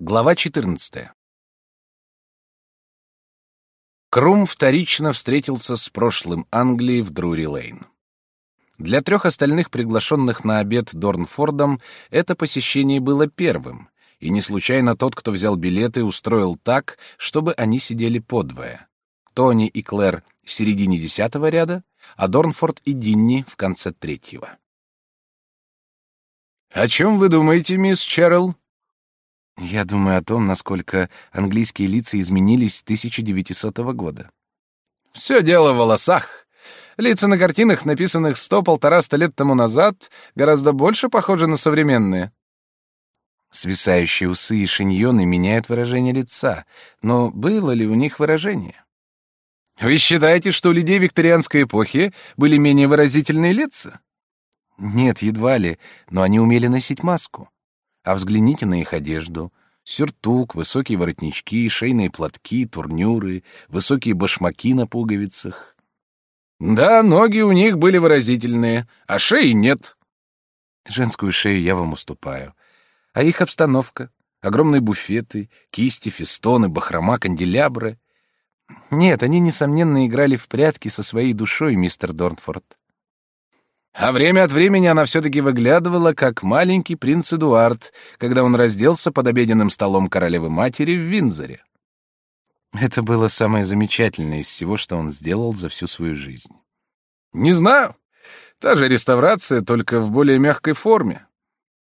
Глава 14. Крум вторично встретился с прошлым Англией в Друри-Лейн. Для трех остальных приглашенных на обед Дорнфордом это посещение было первым, и не случайно тот, кто взял билеты, устроил так, чтобы они сидели подвое. Тони и Клэр в середине десятого ряда, а Дорнфорд и Динни в конце третьего. «О чем вы думаете, мисс Чарл?» Я думаю о том, насколько английские лица изменились с 1900 года. Все дело в волосах. Лица на картинах, написанных сто-полтораста лет тому назад, гораздо больше похожи на современные. Свисающие усы и шиньоны меняют выражение лица, но было ли у них выражение? Вы считаете, что у людей викторианской эпохи были менее выразительные лица? Нет, едва ли, но они умели носить маску. А взгляните на их одежду. Сюртук, высокие воротнички, шейные платки, турнюры, высокие башмаки на пуговицах. Да, ноги у них были выразительные, а шеи нет. Женскую шею я вам уступаю. А их обстановка? Огромные буфеты, кисти, фестоны, бахрома, канделябры. Нет, они, несомненно, играли в прятки со своей душой, мистер Дорнфорд. А время от времени она все-таки выглядывала, как маленький принц Эдуард, когда он разделся под обеденным столом королевы-матери в Винзоре. Это было самое замечательное из всего, что он сделал за всю свою жизнь. Не знаю. Та же реставрация, только в более мягкой форме.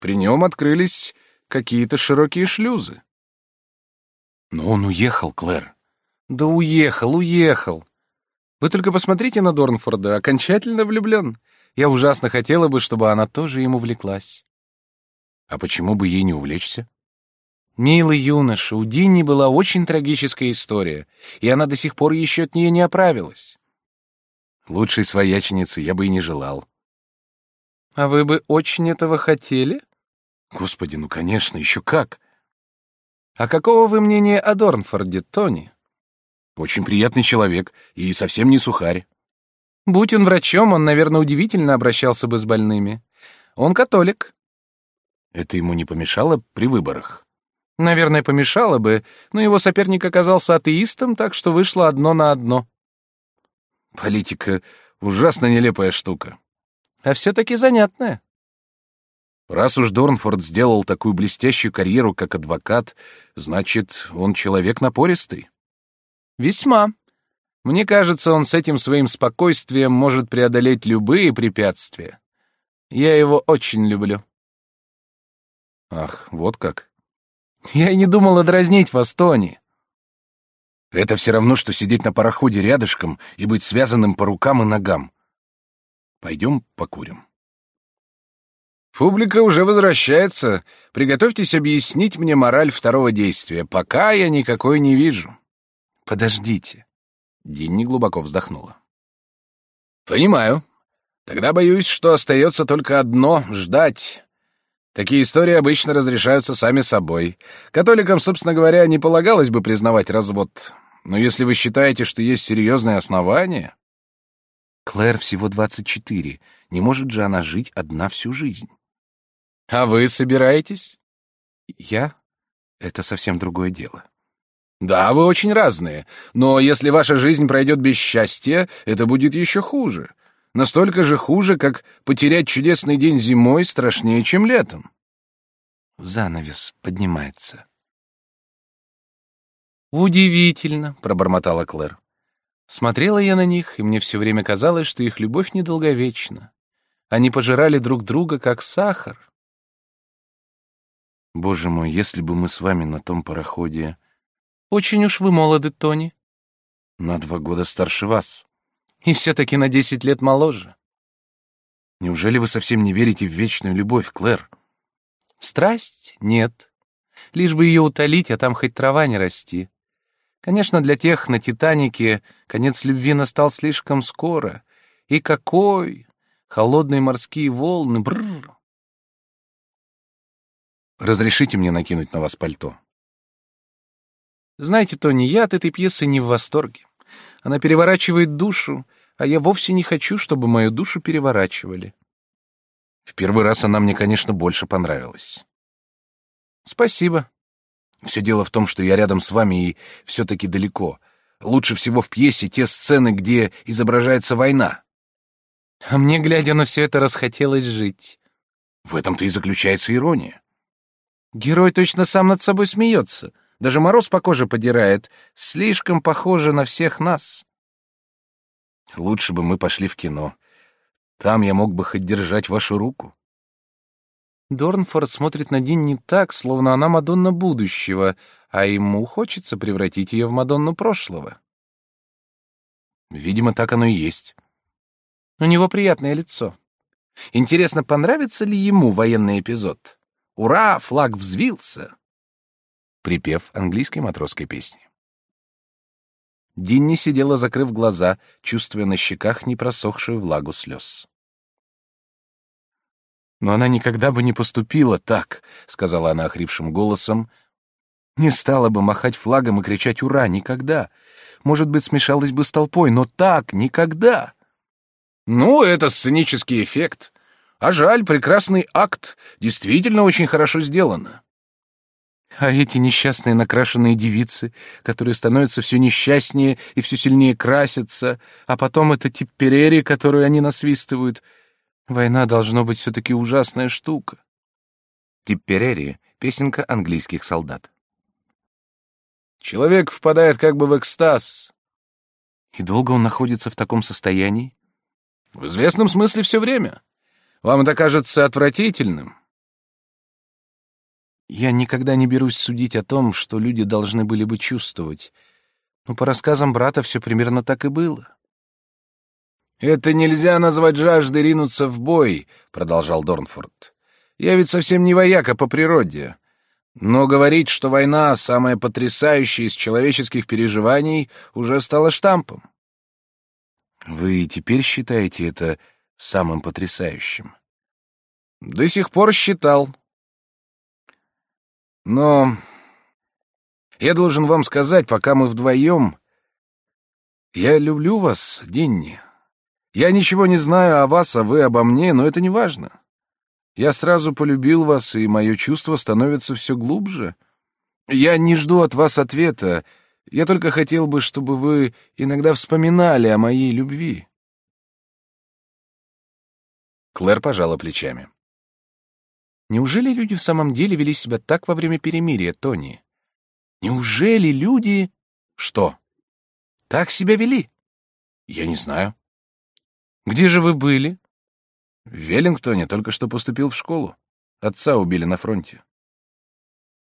При нем открылись какие-то широкие шлюзы. Но он уехал, Клэр. Да уехал, уехал. Вы только посмотрите на Дорнфорда, окончательно влюблен. Я ужасно хотела бы, чтобы она тоже ему влеклась. А почему бы ей не увлечься? Милый юноша, у Динни была очень трагическая история, и она до сих пор еще от нее не оправилась. Лучшей свояченицы я бы и не желал. А вы бы очень этого хотели? Господи, ну конечно, еще как. А какого вы мнения о Дорнфорде, Тони? Очень приятный человек и совсем не сухарь. Будь он врачом, он, наверное, удивительно обращался бы с больными. Он католик. Это ему не помешало при выборах? Наверное, помешало бы, но его соперник оказался атеистом, так что вышло одно на одно. Политика — ужасно нелепая штука. А все-таки занятная. Раз уж Дорнфорд сделал такую блестящую карьеру как адвокат, значит, он человек напористый. Весьма. Мне кажется, он с этим своим спокойствием может преодолеть любые препятствия. Я его очень люблю. Ах, вот как. Я и не думала дразнить вас, Тони. Это все равно, что сидеть на пароходе рядышком и быть связанным по рукам и ногам. Пойдем покурим. Публика уже возвращается. Приготовьтесь объяснить мне мораль второго действия. Пока я никакой не вижу. Подождите. Динни глубоко вздохнула. «Понимаю. Тогда боюсь, что остается только одно — ждать. Такие истории обычно разрешаются сами собой. Католикам, собственно говоря, не полагалось бы признавать развод. Но если вы считаете, что есть серьезные основания...» Клэр всего двадцать четыре. Не может же она жить одна всю жизнь. «А вы собираетесь?» «Я? Это совсем другое дело. Да, вы очень разные, но если ваша жизнь пройдет без счастья, это будет еще хуже. Настолько же хуже, как потерять чудесный день зимой страшнее, чем летом. Занавес поднимается. Удивительно, пробормотала Клэр. Смотрела я на них, и мне все время казалось, что их любовь недолговечна. Они пожирали друг друга как сахар. Боже мой, если бы мы с вами на том пароходе очень уж вы молоды, Тони. На два года старше вас. И все-таки на десять лет моложе. Неужели вы совсем не верите в вечную любовь, Клэр? Страсть? Нет. Лишь бы ее утолить, а там хоть трава не расти. Конечно, для тех на Титанике конец любви настал слишком скоро. И какой! Холодные морские волны, бррр. Разрешите мне накинуть на вас пальто. Знаете, Тони, я от этой пьесы не в восторге. Она переворачивает душу, а я вовсе не хочу, чтобы мою душу переворачивали. В первый раз она мне, конечно, больше понравилась. Спасибо. Все дело в том, что я рядом с вами и все-таки далеко. Лучше всего в пьесе те сцены, где изображается война. А мне, глядя на все это, расхотелось жить. В этом-то и заключается ирония. Герой точно сам над собой смеется. Даже мороз по коже подирает. Слишком похоже на всех нас. Лучше бы мы пошли в кино. Там я мог бы хоть держать вашу руку. Дорнфорд смотрит на Динни так, словно она Мадонна будущего, а ему хочется превратить ее в Мадонну прошлого. Видимо, так оно и есть. У него приятное лицо. Интересно, понравится ли ему военный эпизод? Ура, флаг взвился! Припев английской матросской песни. Динни сидела, закрыв глаза, чувствуя на щеках непросохшую влагу слез. Но она никогда бы не поступила так, сказала она охрипшим голосом. Не стала бы махать флагом и кричать ура никогда. Может быть, смешалась бы с толпой, но так никогда. Ну, это сценический эффект. А жаль, прекрасный акт, действительно очень хорошо сделано. А эти несчастные накрашенные девицы, которые становятся все несчастнее и все сильнее красятся, а потом это типперери, которую они насвистывают — Война должно быть все-таки ужасная штука. Типперери — песенка английских солдат. Человек впадает как бы в экстаз. И долго он находится в таком состоянии? В известном смысле все время. Вам это кажется отвратительным? Я никогда не берусь судить о том, что люди должны были бы чувствовать. Но по рассказам брата все примерно так и было. «Это нельзя назвать жаждой ринуться в бой», — продолжал Дорнфорд. «Я ведь совсем не вояка по природе. Но говорить, что война — самая потрясающая из человеческих переживаний, уже стало штампом». «Вы теперь считаете это самым потрясающим?» «До сих пор считал. Но я должен вам сказать, пока мы вдвоем... Я люблю вас, Динни». Я ничего не знаю о вас, а вы обо мне, но это не важно. Я сразу полюбил вас, и мое чувство становится все глубже. Я не жду от вас ответа. Я только хотел бы, чтобы вы иногда вспоминали о моей любви. Клэр пожала плечами. Неужели люди в самом деле вели себя так во время перемирия, Тони? Неужели люди... Что? Так себя вели? Я не знаю. Где же вы были? В Веллингтоне только что поступил в школу. Отца убили на фронте.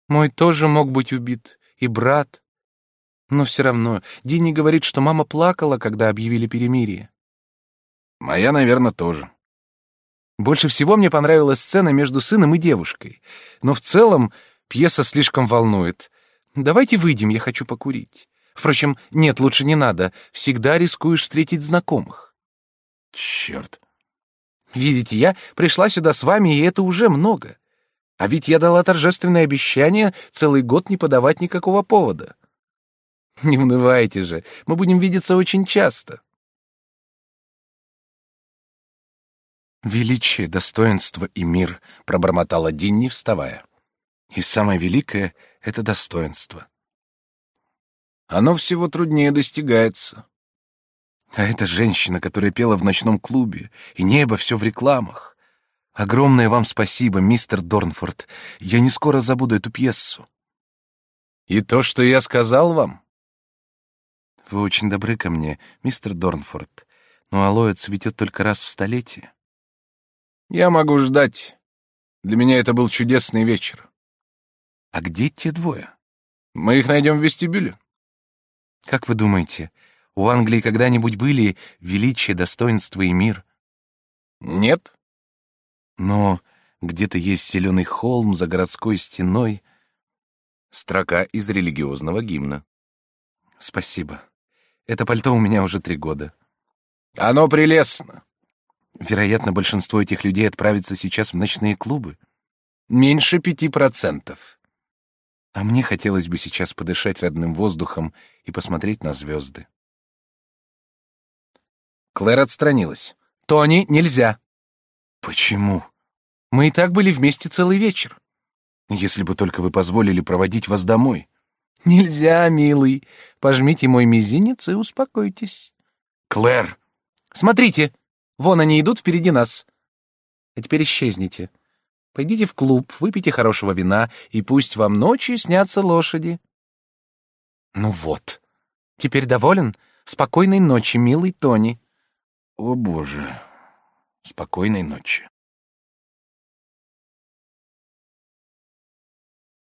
Мой тоже мог быть убит, и брат. Но все равно, Динни говорит, что мама плакала, когда объявили перемирие. Моя, наверное, тоже. Больше всего мне понравилась сцена между сыном и девушкой. Но в целом пьеса слишком волнует. Давайте выйдем, я хочу покурить. Впрочем, нет, лучше не надо. Всегда рискуешь встретить знакомых. Черт. Видите, я пришла сюда с вами, и это уже много. А ведь я дала торжественное обещание целый год не подавать никакого повода. Не унывайте же, мы будем видеться очень часто. Величие, достоинство и мир, пробормотала Динни, вставая. И самое великое — это достоинство. Оно всего труднее достигается. А эта женщина, которая пела в ночном клубе, и небо все в рекламах. Огромное вам спасибо, мистер Дорнфорд. Я не скоро забуду эту пьесу. И то, что я сказал вам? Вы очень добры ко мне, мистер Дорнфорд. Но алоэ цветет только раз в столетие. Я могу ждать. Для меня это был чудесный вечер. А где те двое? Мы их найдем в вестибюле. Как вы думаете, у Англии когда-нибудь были величие, достоинство и мир? Нет. Но где-то есть зеленый холм за городской стеной. Строка из религиозного гимна. Спасибо. Это пальто у меня уже три года. Оно прелестно. Вероятно, большинство этих людей отправится сейчас в ночные клубы. Меньше пяти процентов. А мне хотелось бы сейчас подышать родным воздухом и посмотреть на звезды. Клэр отстранилась. «Тони, нельзя». «Почему?» «Мы и так были вместе целый вечер». Если бы только вы позволили проводить вас домой. Нельзя, милый. Пожмите мой мизинец и успокойтесь. Клэр! Смотрите, вон они идут впереди нас. А теперь исчезните. Пойдите в клуб, выпейте хорошего вина, и пусть вам ночью снятся лошади. Ну вот. Теперь доволен? Спокойной ночи, милый Тони. О, боже. Спокойной ночи.